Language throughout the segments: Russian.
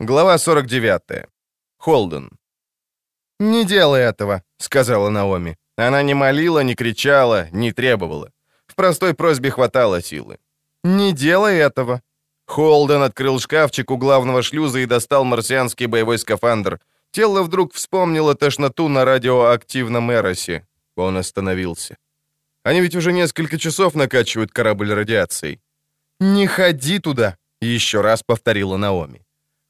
Глава 49. Холден. «Не делай этого», — сказала Наоми. Она не молила, не кричала, не требовала. В простой просьбе хватало силы. «Не делай этого». Холден открыл шкафчик у главного шлюза и достал марсианский боевой скафандр. Тело вдруг вспомнило тошноту на радиоактивном Эросе. Он остановился. Они ведь уже несколько часов накачивают корабль радиацией. «Не ходи туда», — еще раз повторила Наоми.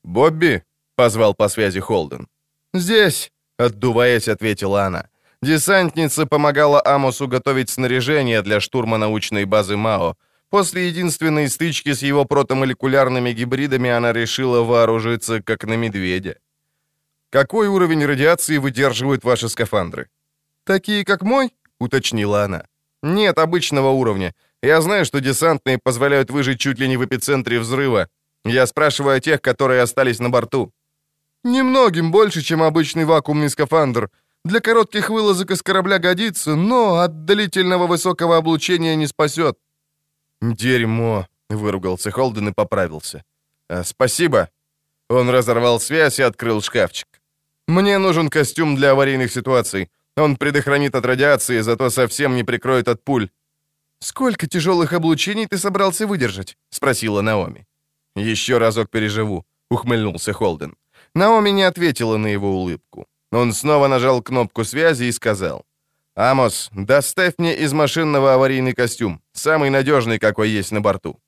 «Бобби?» — позвал по связи Холден. «Здесь», — отдуваясь, ответила она. Десантница помогала Амосу готовить снаряжение для штурма научной базы МАО. После единственной стычки с его протомолекулярными гибридами она решила вооружиться как на медведя. «Какой уровень радиации выдерживают ваши скафандры?» «Такие, как мой?» — уточнила она. «Нет обычного уровня. Я знаю, что десантные позволяют выжить чуть ли не в эпицентре взрыва. Я спрашиваю тех, которые остались на борту». «Немногим больше, чем обычный вакуумный скафандр. Для коротких вылазок из корабля годится, но от длительного высокого облучения не спасет». «Дерьмо», — выругался Холден и поправился. «А, «Спасибо». Он разорвал связь и открыл шкафчик. «Мне нужен костюм для аварийных ситуаций. Он предохранит от радиации, зато совсем не прикроет от пуль». «Сколько тяжелых облучений ты собрался выдержать?» — спросила Наоми. «Еще разок переживу», — ухмыльнулся Холден. Наоми не ответила на его улыбку. Он снова нажал кнопку связи и сказал. «Амос, доставь мне из машинного аварийный костюм, самый надежный, какой есть на борту».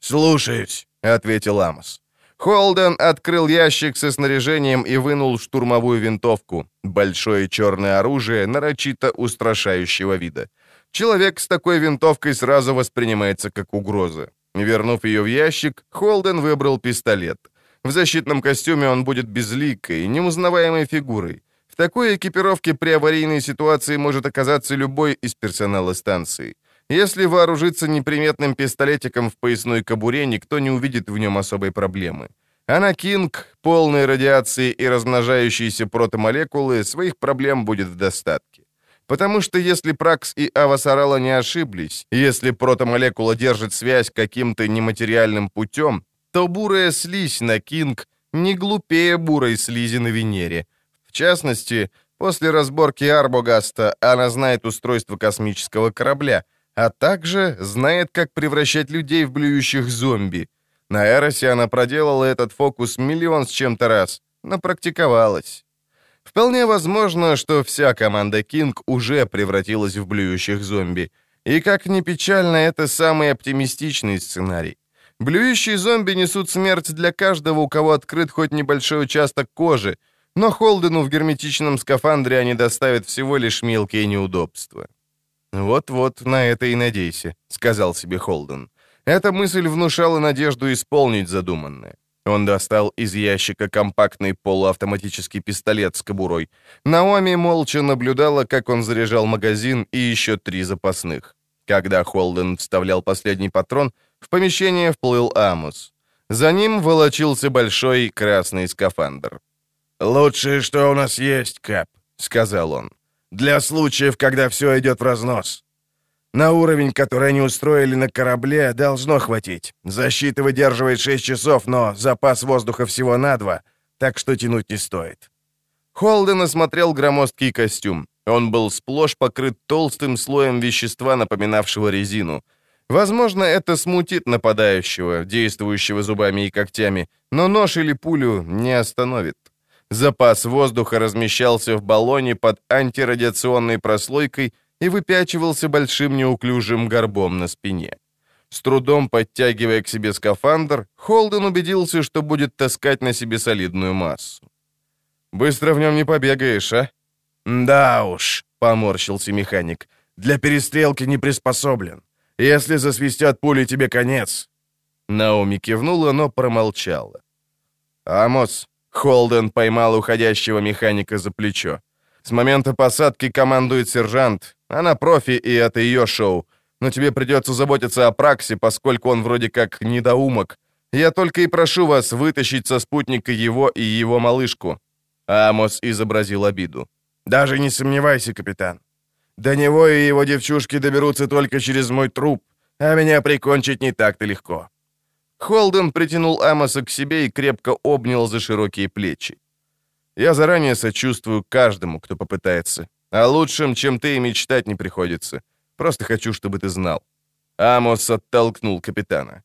«Слушаюсь», — ответил Амос. Холден открыл ящик со снаряжением и вынул штурмовую винтовку, большое черное оружие, нарочито устрашающего вида. Человек с такой винтовкой сразу воспринимается как угроза. Вернув ее в ящик, Холден выбрал пистолет. В защитном костюме он будет безликой, неузнаваемой фигурой. В такой экипировке при аварийной ситуации может оказаться любой из персонала станции. Если вооружиться неприметным пистолетиком в поясной кобуре, никто не увидит в нем особой проблемы. А на Кинг, полной радиации и размножающейся протомолекулы, своих проблем будет в достатке. Потому что если Пракс и Авасарала не ошиблись, если протомолекула держит связь каким-то нематериальным путем, то бурая слизь на Кинг не глупее бурой слизи на Венере. В частности, после разборки Арбогаста она знает устройство космического корабля, а также знает, как превращать людей в блюющих зомби. На Эросе она проделала этот фокус миллион с чем-то раз, но практиковалась. Вполне возможно, что вся команда Кинг уже превратилась в блюющих зомби. И как ни печально, это самый оптимистичный сценарий. Блюющие зомби несут смерть для каждого, у кого открыт хоть небольшой участок кожи, но Холдену в герметичном скафандре они доставят всего лишь мелкие неудобства. «Вот-вот, на это и надейся», — сказал себе Холден. Эта мысль внушала надежду исполнить задуманное. Он достал из ящика компактный полуавтоматический пистолет с кобурой. Наоми молча наблюдала, как он заряжал магазин и еще три запасных. Когда Холден вставлял последний патрон, в помещение вплыл Амус. За ним волочился большой красный скафандр. «Лучшее, что у нас есть, Кэп», — сказал он. «Для случаев, когда все идет в разнос. На уровень, который они устроили на корабле, должно хватить. Защита выдерживает 6 часов, но запас воздуха всего на 2, так что тянуть не стоит. Холден осмотрел громоздкий костюм. Он был сплошь покрыт толстым слоем вещества, напоминавшего резину. Возможно, это смутит нападающего, действующего зубами и когтями, но нож или пулю не остановит. Запас воздуха размещался в баллоне под антирадиационной прослойкой — и выпячивался большим неуклюжим горбом на спине. С трудом подтягивая к себе скафандр, Холден убедился, что будет таскать на себе солидную массу. «Быстро в нем не побегаешь, а?» «Да уж», — поморщился механик, — «для перестрелки не приспособлен. Если засвистят пули, тебе конец». Наоми кивнула, но промолчала. «Амос», — Холден поймал уходящего механика за плечо. «С момента посадки командует сержант, она профи, и это ее шоу. Но тебе придется заботиться о Праксе, поскольку он вроде как недоумок. Я только и прошу вас вытащить со спутника его и его малышку». Амос изобразил обиду. «Даже не сомневайся, капитан. До него и его девчушки доберутся только через мой труп, а меня прикончить не так-то легко». Холден притянул Амоса к себе и крепко обнял за широкие плечи. «Я заранее сочувствую каждому, кто попытается. А лучшим, чем ты, и мечтать не приходится. Просто хочу, чтобы ты знал». Амос оттолкнул капитана.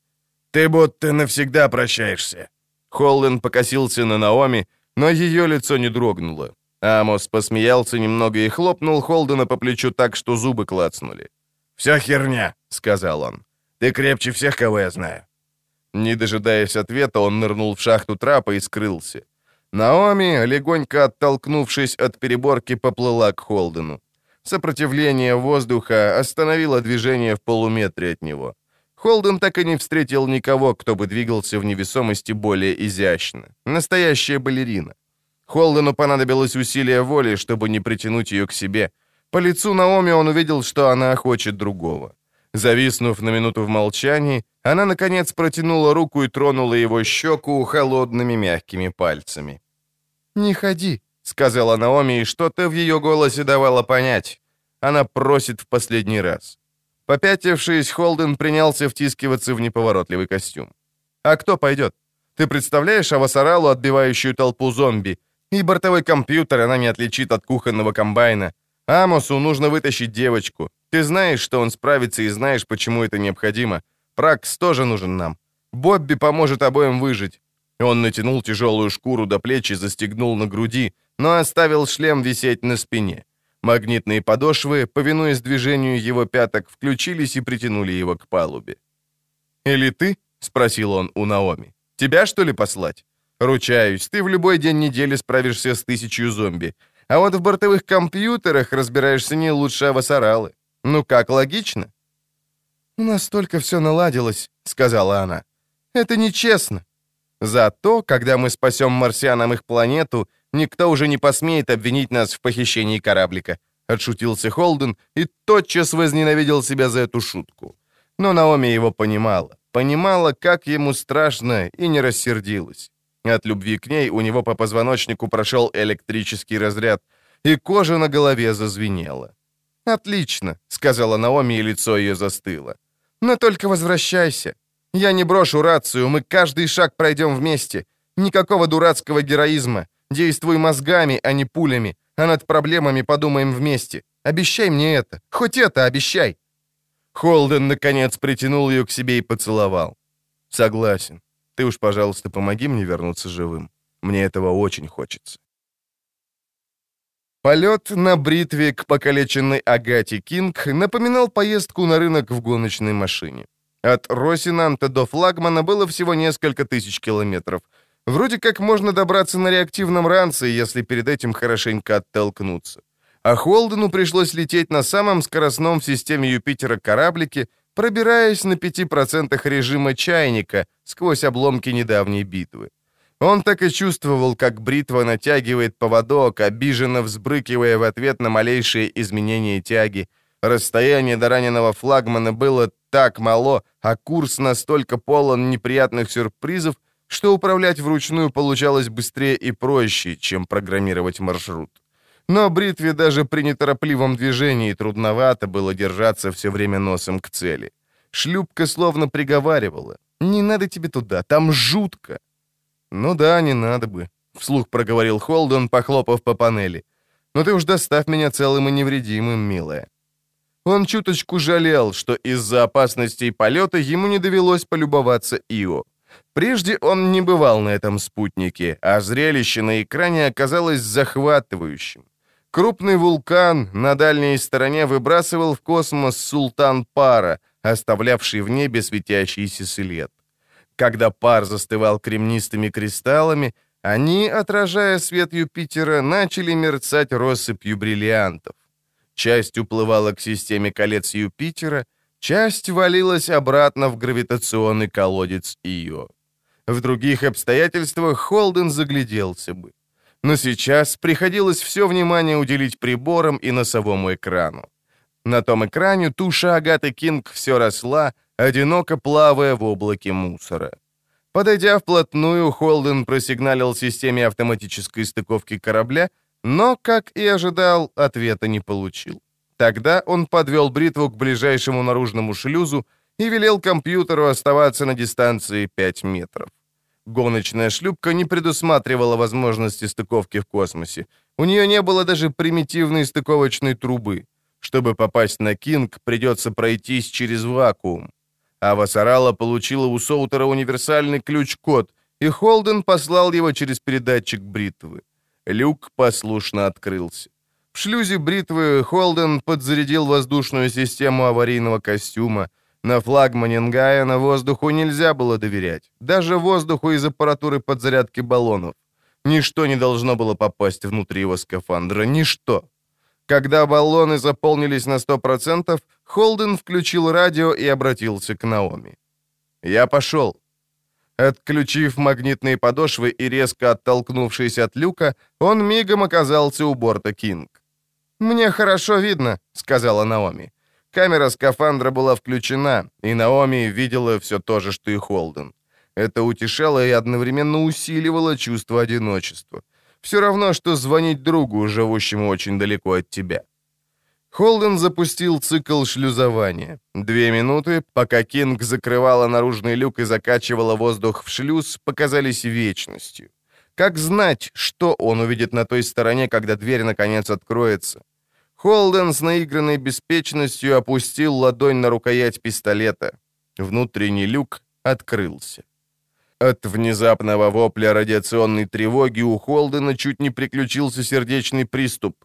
«Ты будто навсегда прощаешься». Холден покосился на Наоми, но ее лицо не дрогнуло. Амос посмеялся немного и хлопнул Холдена по плечу так, что зубы клацнули. «Вся херня», — сказал он. «Ты крепче всех, кого я знаю». Не дожидаясь ответа, он нырнул в шахту трапа и скрылся. Наоми, легонько оттолкнувшись от переборки, поплыла к Холдену. Сопротивление воздуха остановило движение в полуметре от него. Холден так и не встретил никого, кто бы двигался в невесомости более изящно. Настоящая балерина. Холдену понадобилось усилие воли, чтобы не притянуть ее к себе. По лицу Наоми он увидел, что она хочет другого. Зависнув на минуту в молчании, она, наконец, протянула руку и тронула его щеку холодными мягкими пальцами. «Не ходи», — сказала Наоми, и что-то в ее голосе давало понять. Она просит в последний раз. Попятившись, Холден принялся втискиваться в неповоротливый костюм. «А кто пойдет? Ты представляешь Авасаралу, отбивающую толпу зомби? И бортовой компьютер она не отличит от кухонного комбайна. Амосу нужно вытащить девочку. Ты знаешь, что он справится, и знаешь, почему это необходимо. Пракс тоже нужен нам. Бобби поможет обоим выжить. Он натянул тяжелую шкуру до плеч и застегнул на груди, но оставил шлем висеть на спине. Магнитные подошвы, повинуясь движению его пяток, включились и притянули его к палубе. «Или ты?» — спросил он у Наоми. «Тебя, что ли, послать?» Ручаюсь, ты в любой день недели справишься с тысячью зомби. А вот в бортовых компьютерах разбираешься не лучше авасаралы. Ну как, логично?» «У нас только все наладилось», — сказала она. «Это нечестно. Зато, когда мы спасем марсианам их планету, никто уже не посмеет обвинить нас в похищении кораблика», — отшутился Холден и тотчас возненавидел себя за эту шутку. Но Наоми его понимала. Понимала, как ему страшно, и не рассердилась. От любви к ней у него по позвоночнику прошел электрический разряд, и кожа на голове зазвенела. «Отлично», — сказала Наоми, и лицо ее застыло. «Но только возвращайся. Я не брошу рацию, мы каждый шаг пройдем вместе. Никакого дурацкого героизма. Действуй мозгами, а не пулями, а над проблемами подумаем вместе. Обещай мне это. Хоть это обещай». Холден, наконец, притянул ее к себе и поцеловал. «Согласен. Ты уж, пожалуйста, помоги мне вернуться живым. Мне этого очень хочется. Полет на бритве к покалеченной Агате Кинг напоминал поездку на рынок в гоночной машине. От Росинанта до флагмана было всего несколько тысяч километров. Вроде как можно добраться на реактивном ранце, если перед этим хорошенько оттолкнуться. А Холдену пришлось лететь на самом скоростном в системе Юпитера кораблике, пробираясь на 5% режима чайника сквозь обломки недавней битвы. Он так и чувствовал, как бритва натягивает поводок, обиженно взбрыкивая в ответ на малейшие изменения тяги. Расстояние до раненого флагмана было так мало, а курс настолько полон неприятных сюрпризов, что управлять вручную получалось быстрее и проще, чем программировать маршрут. Но бритве даже при неторопливом движении трудновато было держаться все время носом к цели. Шлюпка словно приговаривала. «Не надо тебе туда, там жутко». «Ну да, не надо бы», — вслух проговорил Холден, похлопав по панели. «Но ты уж доставь меня целым и невредимым, милая». Он чуточку жалел, что из-за опасностей полета ему не довелось полюбоваться Ио. Прежде он не бывал на этом спутнике, а зрелище на экране оказалось захватывающим. Крупный вулкан на дальней стороне выбрасывал в космос султан пара, оставлявший в небе светящийся след. Когда пар застывал кремнистыми кристаллами, они, отражая свет Юпитера, начали мерцать россыпью бриллиантов. Часть уплывала к системе колец Юпитера, часть валилась обратно в гравитационный колодец Ио. В других обстоятельствах Холден загляделся бы но сейчас приходилось все внимание уделить приборам и носовому экрану. На том экране туша Агаты Кинг все росла, одиноко плавая в облаке мусора. Подойдя вплотную, Холден просигналил системе автоматической стыковки корабля, но, как и ожидал, ответа не получил. Тогда он подвел бритву к ближайшему наружному шлюзу и велел компьютеру оставаться на дистанции 5 метров. Гоночная шлюпка не предусматривала возможности стыковки в космосе. У нее не было даже примитивной стыковочной трубы. Чтобы попасть на Кинг, придется пройтись через вакуум. Ава Сарала получила у Соутера универсальный ключ-код, и Холден послал его через передатчик бритвы. Люк послушно открылся. В шлюзе бритвы Холден подзарядил воздушную систему аварийного костюма. На флагмане Нгая воздуху нельзя было доверять. Даже воздуху из аппаратуры подзарядки баллонов. Ничто не должно было попасть внутрь его скафандра. Ничто. Когда баллоны заполнились на 100%, Холден включил радио и обратился к Наоми. «Я пошел». Отключив магнитные подошвы и резко оттолкнувшись от люка, он мигом оказался у борта Кинг. «Мне хорошо видно», — сказала Наоми. Камера скафандра была включена, и Наоми видела все то же, что и Холден. Это утешало и одновременно усиливало чувство одиночества. Все равно, что звонить другу, живущему очень далеко от тебя. Холден запустил цикл шлюзования. Две минуты, пока Кинг закрывала наружный люк и закачивала воздух в шлюз, показались вечностью. Как знать, что он увидит на той стороне, когда дверь наконец откроется? Холден с наигранной беспечностью опустил ладонь на рукоять пистолета. Внутренний люк открылся. От внезапного вопля радиационной тревоги у Холдена чуть не приключился сердечный приступ.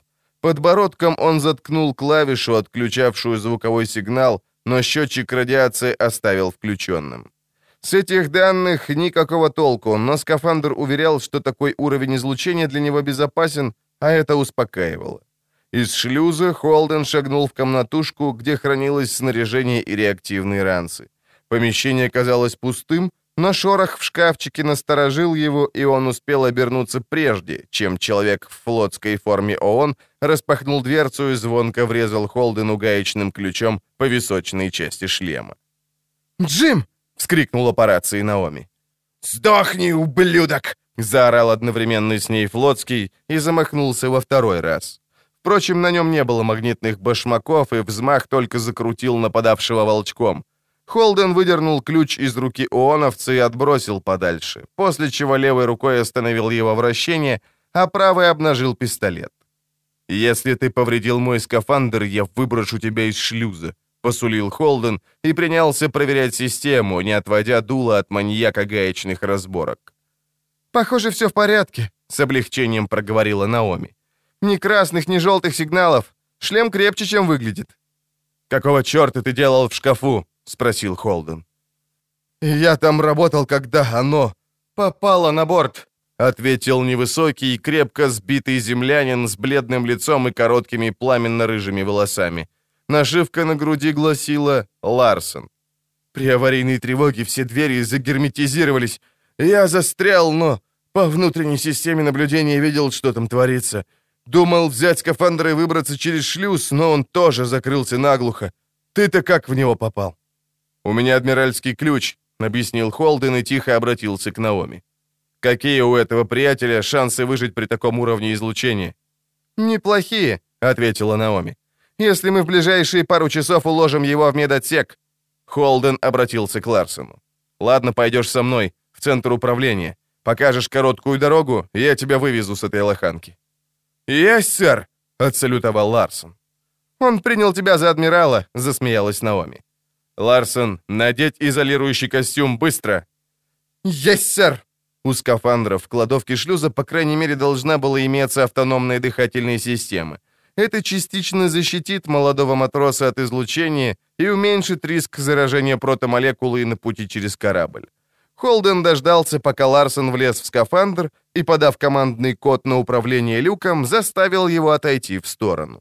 Подбородком он заткнул клавишу, отключавшую звуковой сигнал, но счетчик радиации оставил включенным. С этих данных никакого толку, но скафандр уверял, что такой уровень излучения для него безопасен, а это успокаивало. Из шлюза Холден шагнул в комнатушку, где хранилось снаряжение и реактивные ранцы. Помещение казалось пустым, но шорох в шкафчике насторожил его, и он успел обернуться прежде, чем человек в флотской форме ООН распахнул дверцу и звонко врезал Холдену гаечным ключом по височной части шлема. «Джим!» — вскрикнула по рации Наоми. «Сдохни, ублюдок!» — заорал одновременно с ней флотский и замахнулся во второй раз. Впрочем, на нем не было магнитных башмаков, и взмах только закрутил нападавшего волчком. Холден выдернул ключ из руки ооновца и отбросил подальше, после чего левой рукой остановил его вращение, а правой обнажил пистолет. «Если ты повредил мой скафандр, я выброшу тебя из шлюза», — посулил Холден и принялся проверять систему, не отводя дула от маньяка гаечных разборок. «Похоже, все в порядке», — с облегчением проговорила Наоми. Ни красных, ни желтых сигналов. Шлем крепче, чем выглядит». «Какого черта ты делал в шкафу?» — спросил Холден. «Я там работал, когда оно попало на борт», — ответил невысокий, крепко сбитый землянин с бледным лицом и короткими пламенно-рыжими волосами. Нашивка на груди гласила «Ларсон». При аварийной тревоге все двери загерметизировались. Я застрял, но по внутренней системе наблюдения видел, что там творится. Думал взять скафандр и выбраться через шлюз, но он тоже закрылся наглухо. Ты-то как в него попал?» «У меня адмиральский ключ», — объяснил Холден и тихо обратился к Наоми. «Какие у этого приятеля шансы выжить при таком уровне излучения?» «Неплохие», — ответила Наоми. «Если мы в ближайшие пару часов уложим его в медотсек». Холден обратился к Ларсону. «Ладно, пойдешь со мной, в центр управления. Покажешь короткую дорогу, я тебя вывезу с этой лоханки». «Есть, сэр!» — отсалютовал Ларсон. «Он принял тебя за адмирала», — засмеялась Наоми. «Ларсон, надеть изолирующий костюм быстро!» «Есть, сэр!» У скафандра в кладовке шлюза, по крайней мере, должна была иметься автономная дыхательная система. Это частично защитит молодого матроса от излучения и уменьшит риск заражения протомолекулы на пути через корабль. Холден дождался, пока Ларсон влез в скафандр и, подав командный код на управление люком, заставил его отойти в сторону.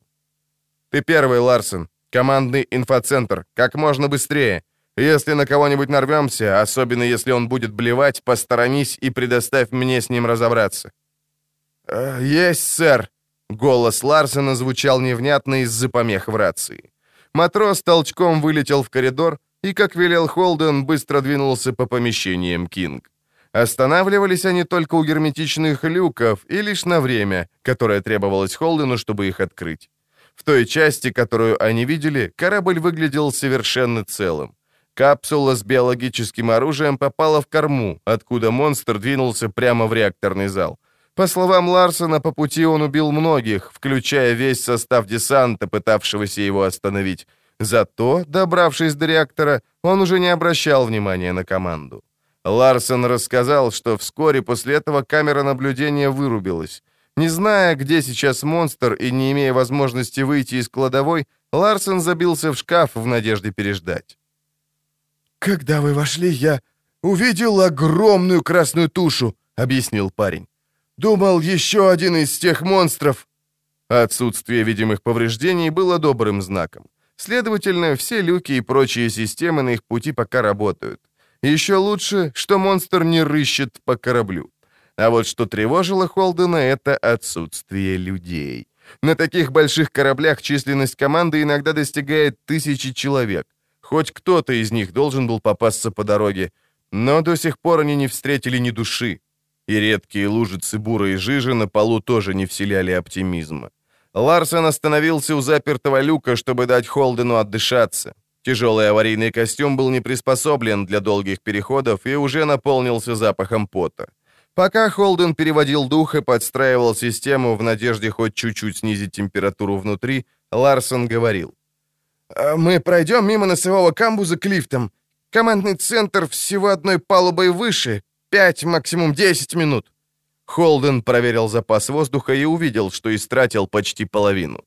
«Ты первый, Ларсон. Командный инфоцентр. Как можно быстрее. Если на кого-нибудь нарвемся, особенно если он будет блевать, посторонись и предоставь мне с ним разобраться». «Э, «Есть, сэр». Голос Ларсона звучал невнятно из-за помех в рации. Матрос толчком вылетел в коридор, и, как велел Холден, быстро двинулся по помещениям Кинг. Останавливались они только у герметичных люков и лишь на время, которое требовалось Холдену, чтобы их открыть. В той части, которую они видели, корабль выглядел совершенно целым. Капсула с биологическим оружием попала в корму, откуда монстр двинулся прямо в реакторный зал. По словам Ларсона, по пути он убил многих, включая весь состав десанта, пытавшегося его остановить. Зато, добравшись до реактора, он уже не обращал внимания на команду. Ларсон рассказал, что вскоре после этого камера наблюдения вырубилась. Не зная, где сейчас монстр и не имея возможности выйти из кладовой, Ларсон забился в шкаф в надежде переждать. «Когда вы вошли, я увидел огромную красную тушу», — объяснил парень. «Думал, еще один из тех монстров». Отсутствие видимых повреждений было добрым знаком. Следовательно, все люки и прочие системы на их пути пока работают. Еще лучше, что монстр не рыщет по кораблю. А вот что тревожило Холдена, это отсутствие людей. На таких больших кораблях численность команды иногда достигает тысячи человек. Хоть кто-то из них должен был попасться по дороге, но до сих пор они не встретили ни души. И редкие лужицы бура и жижи на полу тоже не вселяли оптимизма. Ларсон остановился у запертого люка, чтобы дать Холдену отдышаться. Тяжелый аварийный костюм был не приспособлен для долгих переходов и уже наполнился запахом пота. Пока Холден переводил дух и подстраивал систему в надежде хоть чуть-чуть снизить температуру внутри, Ларсон говорил. А мы пройдем мимо носового камбуза к лифтам. Командный центр всего одной палубой выше. Пять, максимум десять минут». Холден проверил запас воздуха и увидел, что истратил почти половину.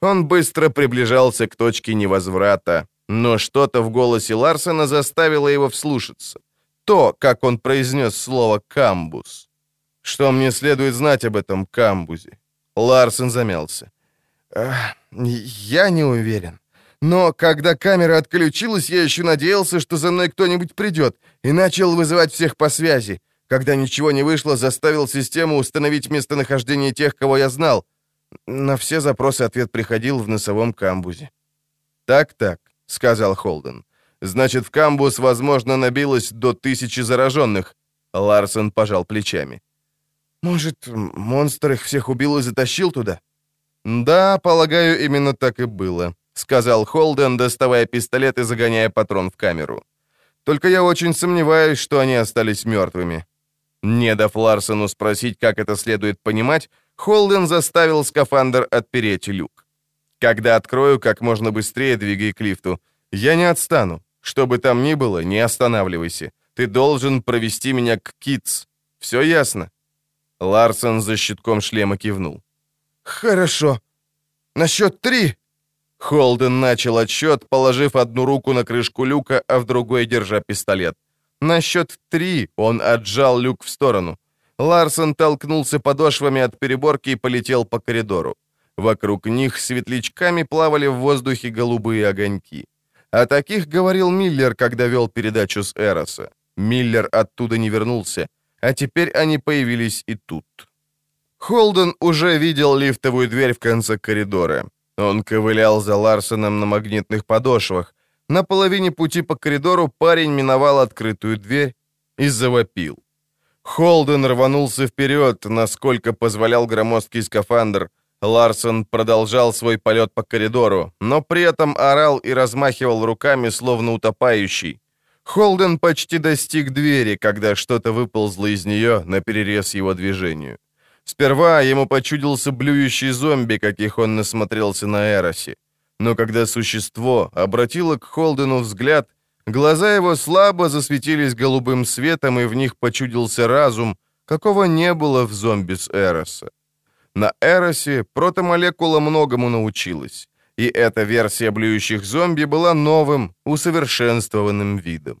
Он быстро приближался к точке невозврата, но что-то в голосе Ларсена заставило его вслушаться. То, как он произнес слово «камбуз». Что мне следует знать об этом камбузе? Ларсен замялся. «Я не уверен. Но когда камера отключилась, я еще надеялся, что за мной кто-нибудь придет, и начал вызывать всех по связи. Когда ничего не вышло, заставил систему установить местонахождение тех, кого я знал. На все запросы ответ приходил в носовом камбузе. «Так-так», — сказал Холден. «Значит, в камбуз, возможно, набилось до тысячи зараженных». Ларсон пожал плечами. «Может, монстр их всех убил и затащил туда?» «Да, полагаю, именно так и было сказал Холден, доставая пистолет и загоняя патрон в камеру. «Только я очень сомневаюсь, что они остались мертвыми». Не дав Ларсону спросить, как это следует понимать, Холден заставил скафандр отпереть люк. «Когда открою, как можно быстрее двигай к лифту. Я не отстану. Что бы там ни было, не останавливайся. Ты должен провести меня к Китс. Все ясно?» Ларсон за щитком шлема кивнул. «Хорошо. На счет три Холден начал отсчет, положив одну руку на крышку люка, а в другой держа пистолет. На счет три он отжал люк в сторону. Ларсон толкнулся подошвами от переборки и полетел по коридору. Вокруг них светлячками плавали в воздухе голубые огоньки. О таких говорил Миллер, когда вел передачу с Эроса. Миллер оттуда не вернулся, а теперь они появились и тут. Холден уже видел лифтовую дверь в конце коридора. Он ковылял за Ларсоном на магнитных подошвах. На половине пути по коридору парень миновал открытую дверь и завопил. Холден рванулся вперед, насколько позволял громоздкий скафандр. Ларсон продолжал свой полет по коридору, но при этом орал и размахивал руками, словно утопающий. Холден почти достиг двери, когда что-то выползло из нее на перерез его движению. Сперва ему почудился блюющий зомби, каких он насмотрелся на Эросе. Но когда существо обратило к Холдену взгляд, глаза его слабо засветились голубым светом, и в них почудился разум, какого не было в зомби с Эроса. На Эросе протомолекула многому научилась, и эта версия блюющих зомби была новым, усовершенствованным видом.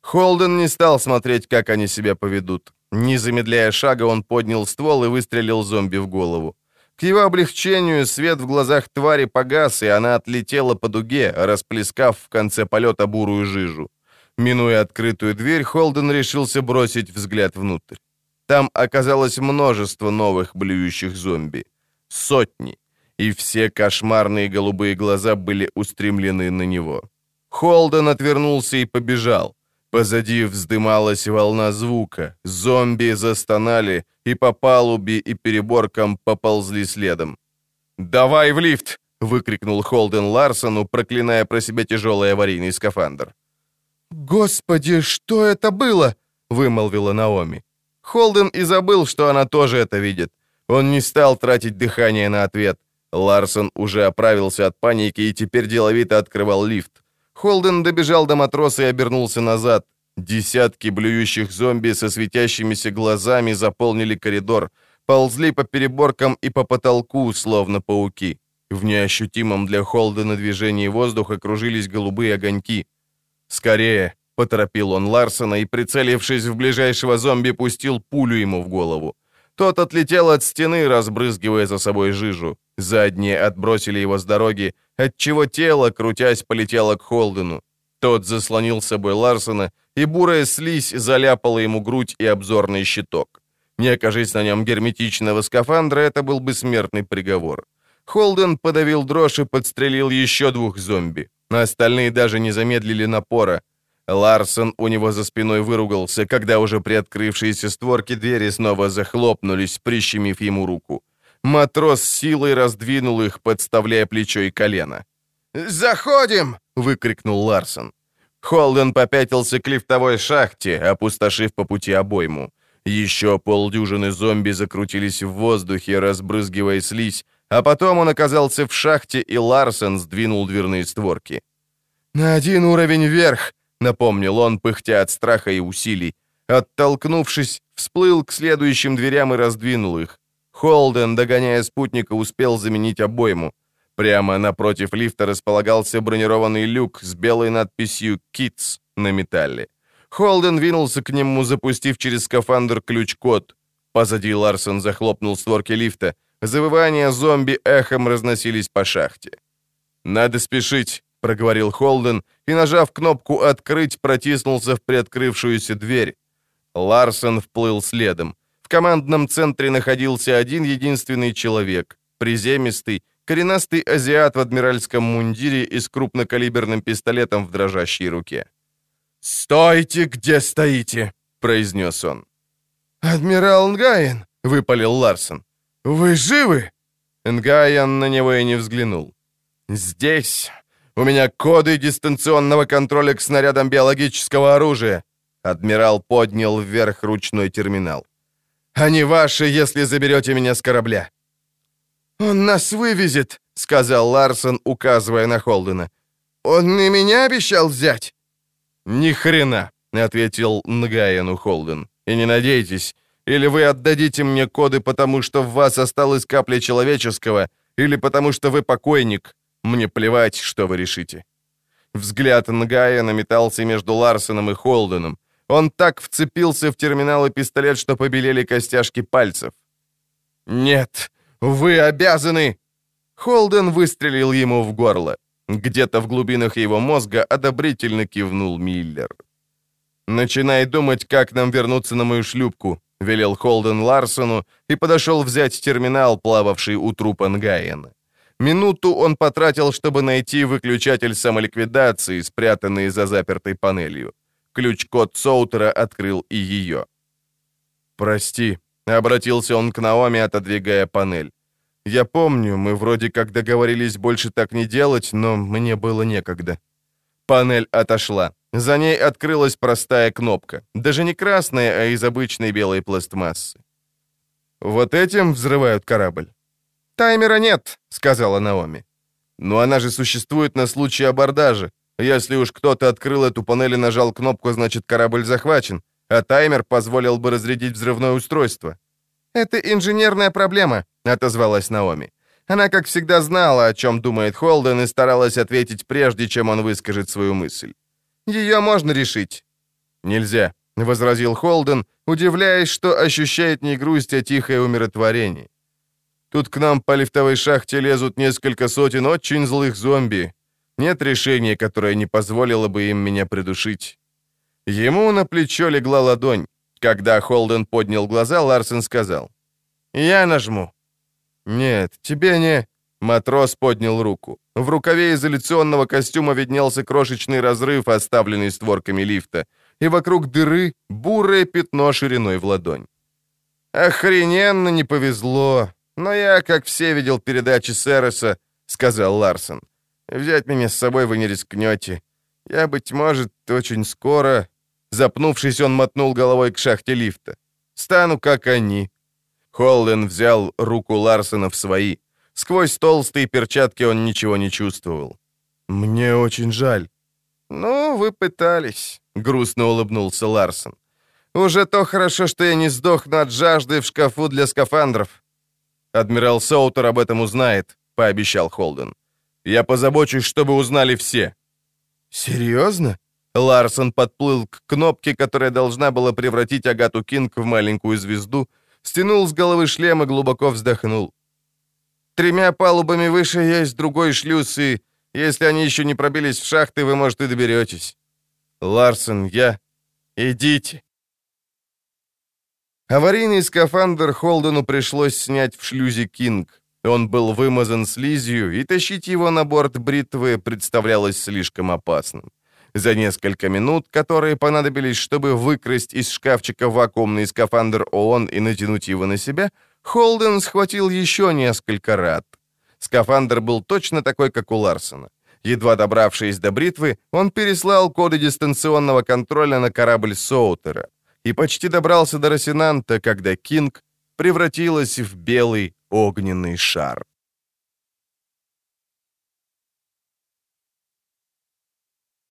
Холден не стал смотреть, как они себя поведут. Не замедляя шага, он поднял ствол и выстрелил зомби в голову. К его облегчению свет в глазах твари погас, и она отлетела по дуге, расплескав в конце полета бурую жижу. Минуя открытую дверь, Холден решился бросить взгляд внутрь. Там оказалось множество новых блюющих зомби. Сотни. И все кошмарные голубые глаза были устремлены на него. Холден отвернулся и побежал. Позади вздымалась волна звука, зомби застонали, и по палубе и переборкам поползли следом. «Давай в лифт!» — выкрикнул Холден Ларсону, проклиная про себя тяжелый аварийный скафандр. «Господи, что это было?» — вымолвила Наоми. Холден и забыл, что она тоже это видит. Он не стал тратить дыхание на ответ. Ларсон уже оправился от паники и теперь деловито открывал лифт. Холден добежал до матроса и обернулся назад. Десятки блюющих зомби со светящимися глазами заполнили коридор, ползли по переборкам и по потолку, словно пауки. В неощутимом для Холдена движении воздуха кружились голубые огоньки. «Скорее!» — поторопил он Ларсона и, прицелившись в ближайшего зомби, пустил пулю ему в голову. Тот отлетел от стены, разбрызгивая за собой жижу. Задние отбросили его с дороги, отчего тело, крутясь, полетело к Холдену. Тот заслонил с собой Ларсона, и бурая слизь заляпала ему грудь и обзорный щиток. Не окажись на нем герметичного скафандра, это был бы смертный приговор. Холден подавил дрожь и подстрелил еще двух зомби. Остальные даже не замедлили напора. Ларсон у него за спиной выругался, когда уже приоткрывшиеся створки двери снова захлопнулись, прищемив ему руку. Матрос силой раздвинул их, подставляя плечо и колено. «Заходим!» — выкрикнул Ларсон. Холден попятился к лифтовой шахте, опустошив по пути обойму. Еще полдюжины зомби закрутились в воздухе, разбрызгивая слизь, а потом он оказался в шахте, и Ларсон сдвинул дверные створки. «На один уровень вверх!» — напомнил он, пыхтя от страха и усилий. Оттолкнувшись, всплыл к следующим дверям и раздвинул их. Холден, догоняя спутника, успел заменить обойму. Прямо напротив лифта располагался бронированный люк с белой надписью «Kids» на металле. Холден двинулся к нему, запустив через скафандр ключ-код. Позади Ларсон захлопнул створки лифта. Завывания зомби эхом разносились по шахте. «Надо спешить», — проговорил Холден, и, нажав кнопку «Открыть», протиснулся в приоткрывшуюся дверь. Ларсон вплыл следом. В командном центре находился один единственный человек, приземистый, коренастый азиат в адмиральском мундире и с крупнокалиберным пистолетом в дрожащей руке. «Стойте, где стоите!» — произнес он. «Адмирал Нгаен!» — выпалил Ларсон. «Вы живы?» Нгаен на него и не взглянул. «Здесь у меня коды дистанционного контроля к снарядам биологического оружия». Адмирал поднял вверх ручной терминал. «Они ваши, если заберете меня с корабля». «Он нас вывезет», — сказал Ларсон, указывая на Холдена. «Он и меня обещал взять». «Ни хрена», — ответил Нгаену Холден. «И не надейтесь, или вы отдадите мне коды, потому что в вас осталась капля человеческого, или потому что вы покойник. Мне плевать, что вы решите». Взгляд Нгаена метался между Ларсоном и Холденом. Он так вцепился в терминал и пистолет, что побелели костяшки пальцев. «Нет, вы обязаны!» Холден выстрелил ему в горло. Где-то в глубинах его мозга одобрительно кивнул Миллер. «Начинай думать, как нам вернуться на мою шлюпку», — велел Холден Ларсону и подошел взять терминал, плававший у трупа Нгаена. Минуту он потратил, чтобы найти выключатель самоликвидации, спрятанный за запертой панелью. Ключ-код Соутера открыл и ее. «Прости», — обратился он к Наоми, отодвигая панель. «Я помню, мы вроде как договорились больше так не делать, но мне было некогда». Панель отошла. За ней открылась простая кнопка. Даже не красная, а из обычной белой пластмассы. «Вот этим взрывают корабль?» «Таймера нет», — сказала Наоми. «Но она же существует на случай абордажа. Если уж кто-то открыл эту панель и нажал кнопку, значит корабль захвачен, а таймер позволил бы разрядить взрывное устройство». «Это инженерная проблема», — отозвалась Наоми. Она, как всегда, знала, о чем думает Холден, и старалась ответить прежде, чем он выскажет свою мысль. «Ее можно решить». «Нельзя», — возразил Холден, удивляясь, что ощущает не грусть, а тихое умиротворение. «Тут к нам по лифтовой шахте лезут несколько сотен очень злых зомби. Нет решения, которое не позволило бы им меня придушить». Ему на плечо легла ладонь. Когда Холден поднял глаза, Ларсен сказал. «Я нажму». «Нет, тебе не...» Матрос поднял руку. В рукаве изоляционного костюма виднелся крошечный разрыв, оставленный створками лифта, и вокруг дыры бурое пятно шириной в ладонь. «Охрененно не повезло, но я, как все, видел передачи Сереса», — сказал Ларсон. «Взять меня с собой вы не рискнете. Я, быть может, очень скоро...» Запнувшись, он мотнул головой к шахте лифта. «Стану, как они». Холден взял руку Ларсена в свои. Сквозь толстые перчатки он ничего не чувствовал. «Мне очень жаль». «Ну, вы пытались», — грустно улыбнулся Ларсен. «Уже то хорошо, что я не сдохну от жажды в шкафу для скафандров». «Адмирал Соутер об этом узнает», — пообещал Холден. «Я позабочусь, чтобы узнали все». «Серьезно?» Ларсон подплыл к кнопке, которая должна была превратить Агату Кинг в маленькую звезду, стянул с головы шлем и глубоко вздохнул. «Тремя палубами выше есть другой шлюз, и если они еще не пробились в шахты, вы, может, и доберетесь». «Ларсон, я...» «Идите». Аварийный скафандр Холдену пришлось снять в шлюзе «Кинг». Он был вымазан слизью, и тащить его на борт бритвы представлялось слишком опасным. За несколько минут, которые понадобились, чтобы выкрасть из шкафчика вакуумный скафандр ООН и натянуть его на себя, Холден схватил еще несколько рад. Скафандр был точно такой, как у Ларсона. Едва добравшись до бритвы, он переслал коды дистанционного контроля на корабль Соутера и почти добрался до Росинанта, когда Кинг превратилась в белый огненный шар.